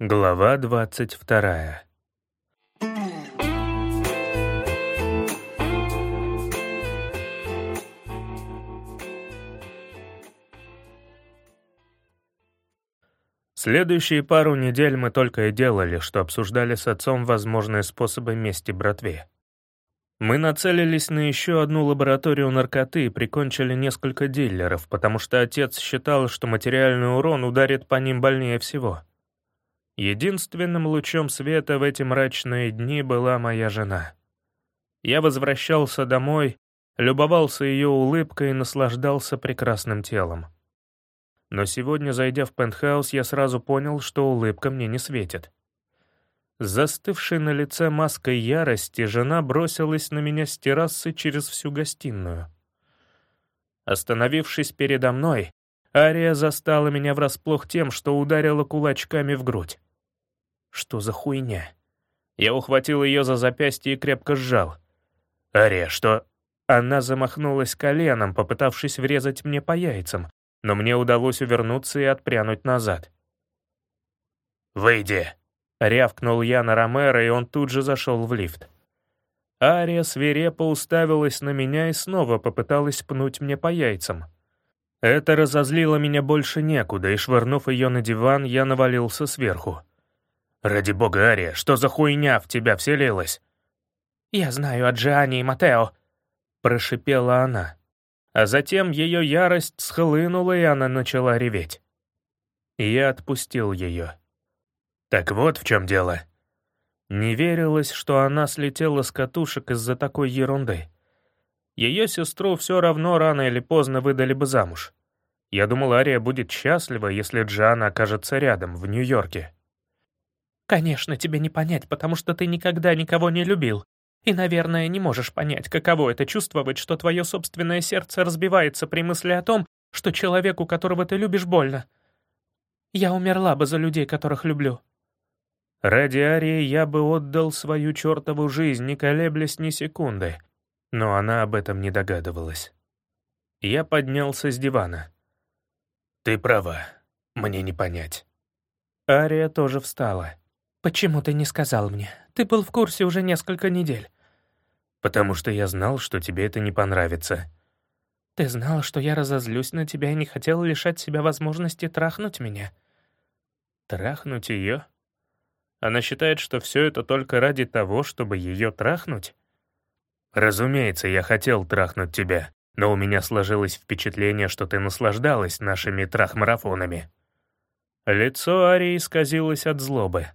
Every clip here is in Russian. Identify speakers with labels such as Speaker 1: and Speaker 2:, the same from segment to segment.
Speaker 1: Глава двадцать вторая. Следующие пару недель мы только и делали, что обсуждали с отцом возможные способы мести братве. Мы нацелились на еще одну лабораторию наркоты и прикончили несколько дилеров, потому что отец считал, что материальный урон ударит по ним больнее всего. Единственным лучом света в эти мрачные дни была моя жена. Я возвращался домой, любовался ее улыбкой и наслаждался прекрасным телом. Но сегодня, зайдя в пентхаус, я сразу понял, что улыбка мне не светит. Застывшей на лице маской ярости, жена бросилась на меня с террасы через всю гостиную. Остановившись передо мной, Ария застала меня врасплох тем, что ударила кулачками в грудь. Что за хуйня? Я ухватил ее за запястье и крепко сжал. «Ария, что...» Она замахнулась коленом, попытавшись врезать мне по яйцам, но мне удалось увернуться и отпрянуть назад. «Выйди!» — рявкнул я на Ромеро, и он тут же зашел в лифт. Ария свирепо уставилась на меня и снова попыталась пнуть мне по яйцам. Это разозлило меня больше некуда, и, швырнув ее на диван, я навалился сверху. «Ради бога, Ария, что за хуйня в тебя вселилась?»
Speaker 2: «Я знаю о Джиане и Матео», — прошипела она а затем ее ярость схлынула, и она начала реветь. Я отпустил ее.
Speaker 1: Так вот в чем дело.
Speaker 2: Не верилось, что она слетела с катушек из-за такой ерунды. Ее сестру все равно рано или поздно выдали бы замуж. Я думал, Ария будет счастлива, если Джана окажется рядом, в Нью-Йорке. «Конечно, тебе не понять, потому что ты никогда никого не любил. И, наверное, не можешь понять, каково это чувствовать, что твое собственное сердце разбивается при мысли о том, что человеку, которого ты любишь, больно. Я умерла бы за людей, которых люблю.
Speaker 1: Ради Арии я бы отдал свою чертову жизнь, не колеблясь ни секунды. Но она об этом не догадывалась. Я поднялся с дивана. «Ты права, мне не понять».
Speaker 2: Ария тоже встала. «Почему ты не сказал мне? Ты был в курсе уже несколько недель».
Speaker 1: «Потому что я знал, что тебе это не понравится».
Speaker 2: «Ты знал, что я разозлюсь на тебя и не хотел лишать себя возможности трахнуть меня?»
Speaker 1: «Трахнуть ее?» Она считает, что все это только ради того, чтобы ее трахнуть? Разумеется, я хотел трахнуть тебя, но у меня сложилось впечатление, что ты наслаждалась нашими трах-марафонами. Лицо Арии исказилось от злобы.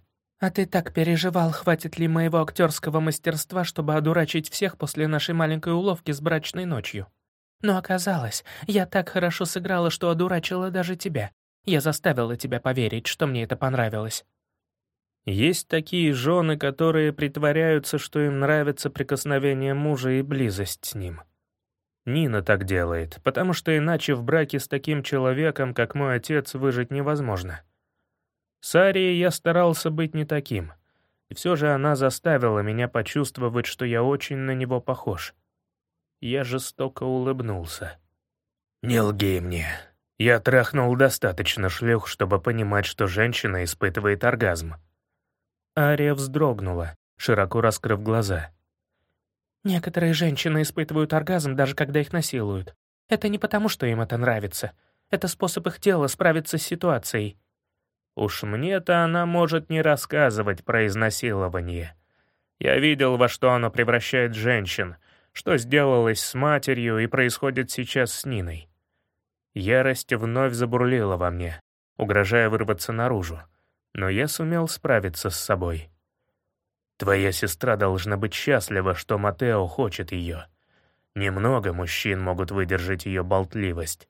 Speaker 2: «А ты так переживал, хватит ли моего актерского мастерства, чтобы одурачить всех после нашей маленькой уловки с брачной ночью. Но оказалось, я так хорошо сыграла, что одурачила даже тебя. Я заставила тебя поверить, что мне это понравилось».
Speaker 1: Есть такие жены, которые притворяются, что им нравится прикосновение мужа и близость с ним. Нина так делает, потому что иначе в браке с таким человеком, как мой отец, выжить невозможно. С Арией я старался быть не таким. И все же она заставила меня почувствовать, что я очень на него похож. Я жестоко улыбнулся. «Не лги мне. Я трахнул достаточно шлюх, чтобы понимать, что женщина испытывает оргазм».
Speaker 2: Ария вздрогнула, широко раскрыв глаза. «Некоторые женщины испытывают оргазм, даже когда их насилуют. Это не потому, что им это нравится. Это способ их тела справиться с ситуацией.
Speaker 1: Уж мне-то она может не рассказывать про изнасилование. Я видел, во что оно превращает женщин, что сделалось с матерью и происходит сейчас с Ниной. Ярость вновь забурлила во мне, угрожая вырваться наружу, но я сумел справиться с собой. Твоя сестра должна быть счастлива, что Матео хочет ее. Немного мужчин могут выдержать ее болтливость.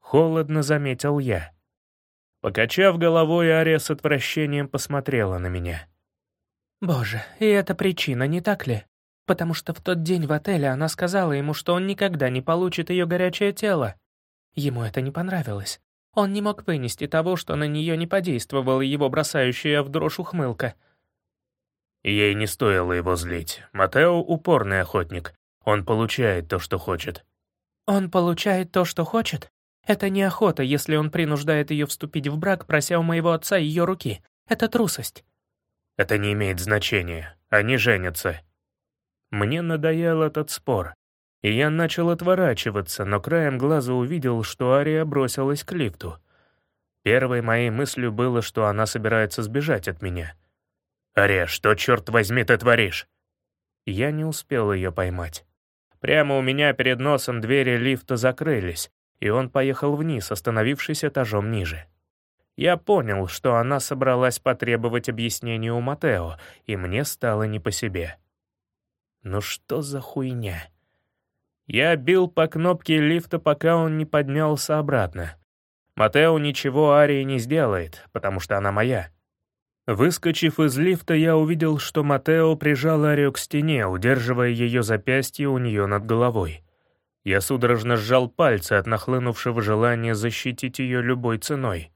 Speaker 1: Холодно заметил я. Покачав головой, Ария с отвращением посмотрела на меня.
Speaker 2: «Боже, и это причина, не так ли? Потому что в тот день в отеле она сказала ему, что он никогда не получит ее горячее тело. Ему это не понравилось. Он не мог вынести того, что на нее не подействовала его бросающая в дрожь ухмылка.
Speaker 1: Ей не стоило его злить. Матео — упорный охотник. Он получает то, что хочет.
Speaker 2: «Он получает то, что хочет? Это не охота, если он принуждает ее вступить в брак, прося у моего отца ее руки.
Speaker 3: Это трусость».
Speaker 1: «Это не имеет значения. Они женятся». Мне надоел этот спор, и я начал отворачиваться, но краем глаза увидел, что Ария бросилась к лифту. Первой моей мыслью было, что она собирается сбежать от меня. «Ария, что, черт возьми, ты творишь?» Я не успел ее поймать. Прямо у меня перед носом двери лифта закрылись, и он поехал вниз, остановившись этажом ниже. Я понял, что она собралась потребовать объяснения у Матео, и мне стало не по себе. Ну что за хуйня? Я бил по кнопке лифта, пока он не поднялся обратно. Матео ничего Арии не сделает, потому что она моя. Выскочив из лифта, я увидел, что Матео прижал Арию к стене, удерживая ее запястье у нее над головой. Я судорожно сжал пальцы от нахлынувшего желания защитить ее любой ценой.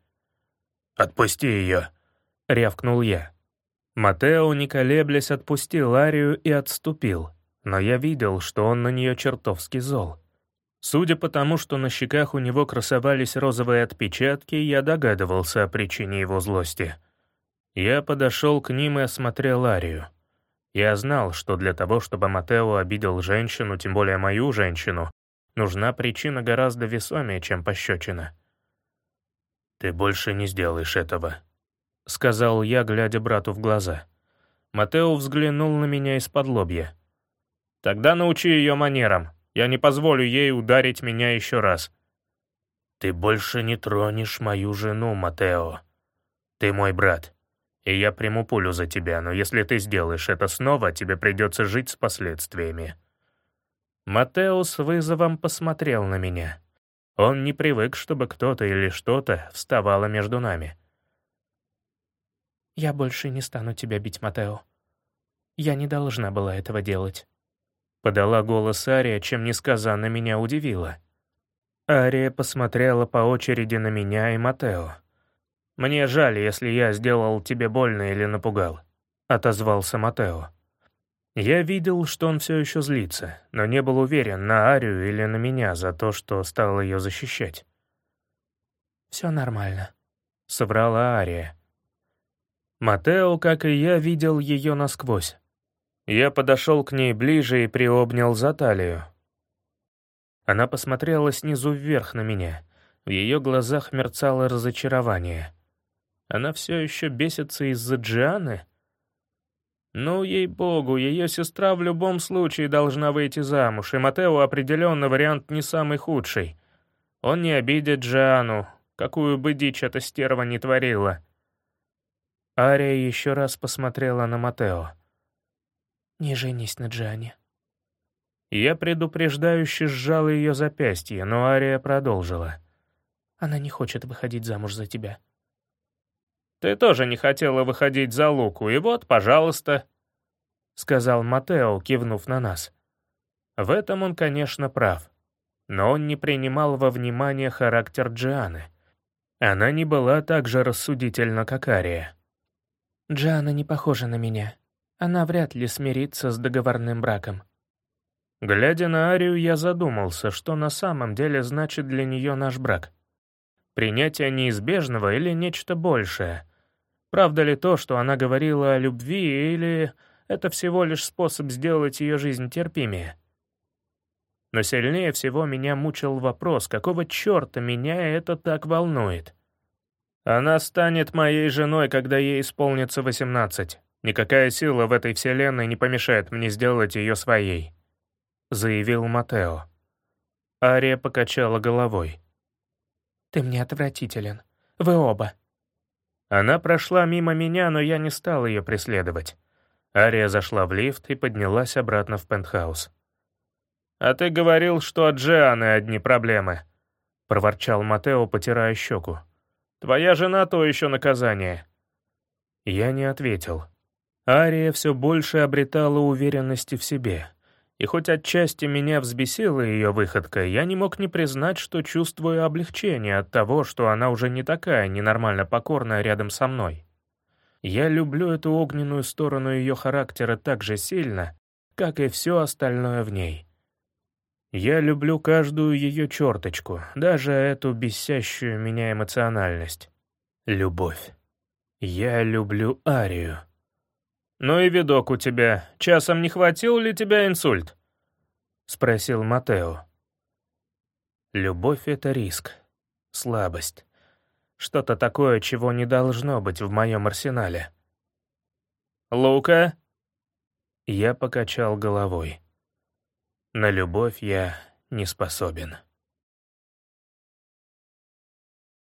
Speaker 1: «Отпусти ее!» — рявкнул я. Матео, не колеблясь, отпустил Арию и отступил, но я видел, что он на нее чертовски зол. Судя по тому, что на щеках у него красовались розовые отпечатки, я догадывался о причине его злости. Я подошел к ним и осмотрел Арию. Я знал, что для того, чтобы Матео обидел женщину, тем более мою женщину, нужна причина гораздо весомее, чем пощечина. «Ты больше не сделаешь этого», — сказал я, глядя брату в глаза. Матео взглянул на меня из-под лобья. «Тогда научи ее манерам. Я не позволю ей ударить меня еще раз». «Ты больше не тронешь мою жену, Матео. Ты мой брат и я приму пулю за тебя, но если ты сделаешь это снова, тебе придется жить с последствиями». Матео с вызовом посмотрел на меня. Он не привык, чтобы кто-то или что-то вставало между нами.
Speaker 3: «Я больше не стану тебя бить, Матео. Я не должна была этого делать», — подала голос Ария, чем несказанно меня удивила. Ария посмотрела по очереди на меня и Матео.
Speaker 1: «Мне жаль, если я сделал тебе больно или напугал», — отозвался Матео. Я видел, что он все еще злится, но не был уверен, на Арию или на меня за то, что стал ее защищать.
Speaker 3: «Все нормально», —
Speaker 1: соврала Ария. Матео, как и я, видел ее насквозь. Я подошел к ней ближе и приобнял за талию. Она посмотрела снизу вверх на меня. В ее глазах мерцало разочарование. Она все еще бесится из-за Джианы? Ну, ей-богу, ее сестра в любом случае должна выйти замуж, и Матео определенно вариант не самый худший. Он не обидит Джиану, какую бы дичь эта стерва не творила. Ария еще раз посмотрела на Матео.
Speaker 3: «Не женись на Джиане».
Speaker 1: Я предупреждающе сжал ее запястье, но Ария продолжила.
Speaker 3: «Она не хочет выходить замуж за тебя».
Speaker 1: Ты тоже не хотела выходить за Луку, и вот, пожалуйста», — сказал Матео, кивнув на нас. В этом он, конечно, прав. Но он не принимал во внимание характер Джианы. Она не была так же рассудительна, как Ария.
Speaker 3: «Джиана не похожа на меня. Она вряд ли смирится с договорным браком».
Speaker 1: Глядя на Арию, я задумался, что на самом деле значит для нее наш брак. Принятие неизбежного или нечто большее — Правда ли то, что она говорила о любви, или это всего лишь способ сделать ее жизнь терпимее? Но сильнее всего меня мучил вопрос, какого черта меня это так волнует? Она станет моей женой, когда ей исполнится 18. Никакая сила в этой вселенной не помешает мне сделать ее своей», — заявил Матео. Ария покачала головой.
Speaker 3: «Ты мне отвратителен. Вы оба.
Speaker 1: Она прошла мимо меня, но я не стал ее преследовать. Ария зашла в лифт и поднялась обратно в пентхаус. «А ты говорил, что от Джианы одни проблемы», — проворчал Матео, потирая щеку. «Твоя жена то еще наказание». Я не ответил. Ария все больше обретала уверенности в себе. И хоть отчасти меня взбесила ее выходка, я не мог не признать, что чувствую облегчение от того, что она уже не такая ненормально покорная рядом со мной. Я люблю эту огненную сторону ее характера так же сильно, как и все остальное в ней. Я люблю каждую ее черточку, даже эту бесящую меня эмоциональность. Любовь. Я люблю Арию.
Speaker 2: «Ну и видок у тебя. Часом не хватил ли тебя инсульт?»
Speaker 1: — спросил Матео. Любовь — это риск, слабость. Что-то такое, чего не должно быть в моем арсенале.
Speaker 2: «Лука?»
Speaker 1: Я покачал головой. На любовь я не способен.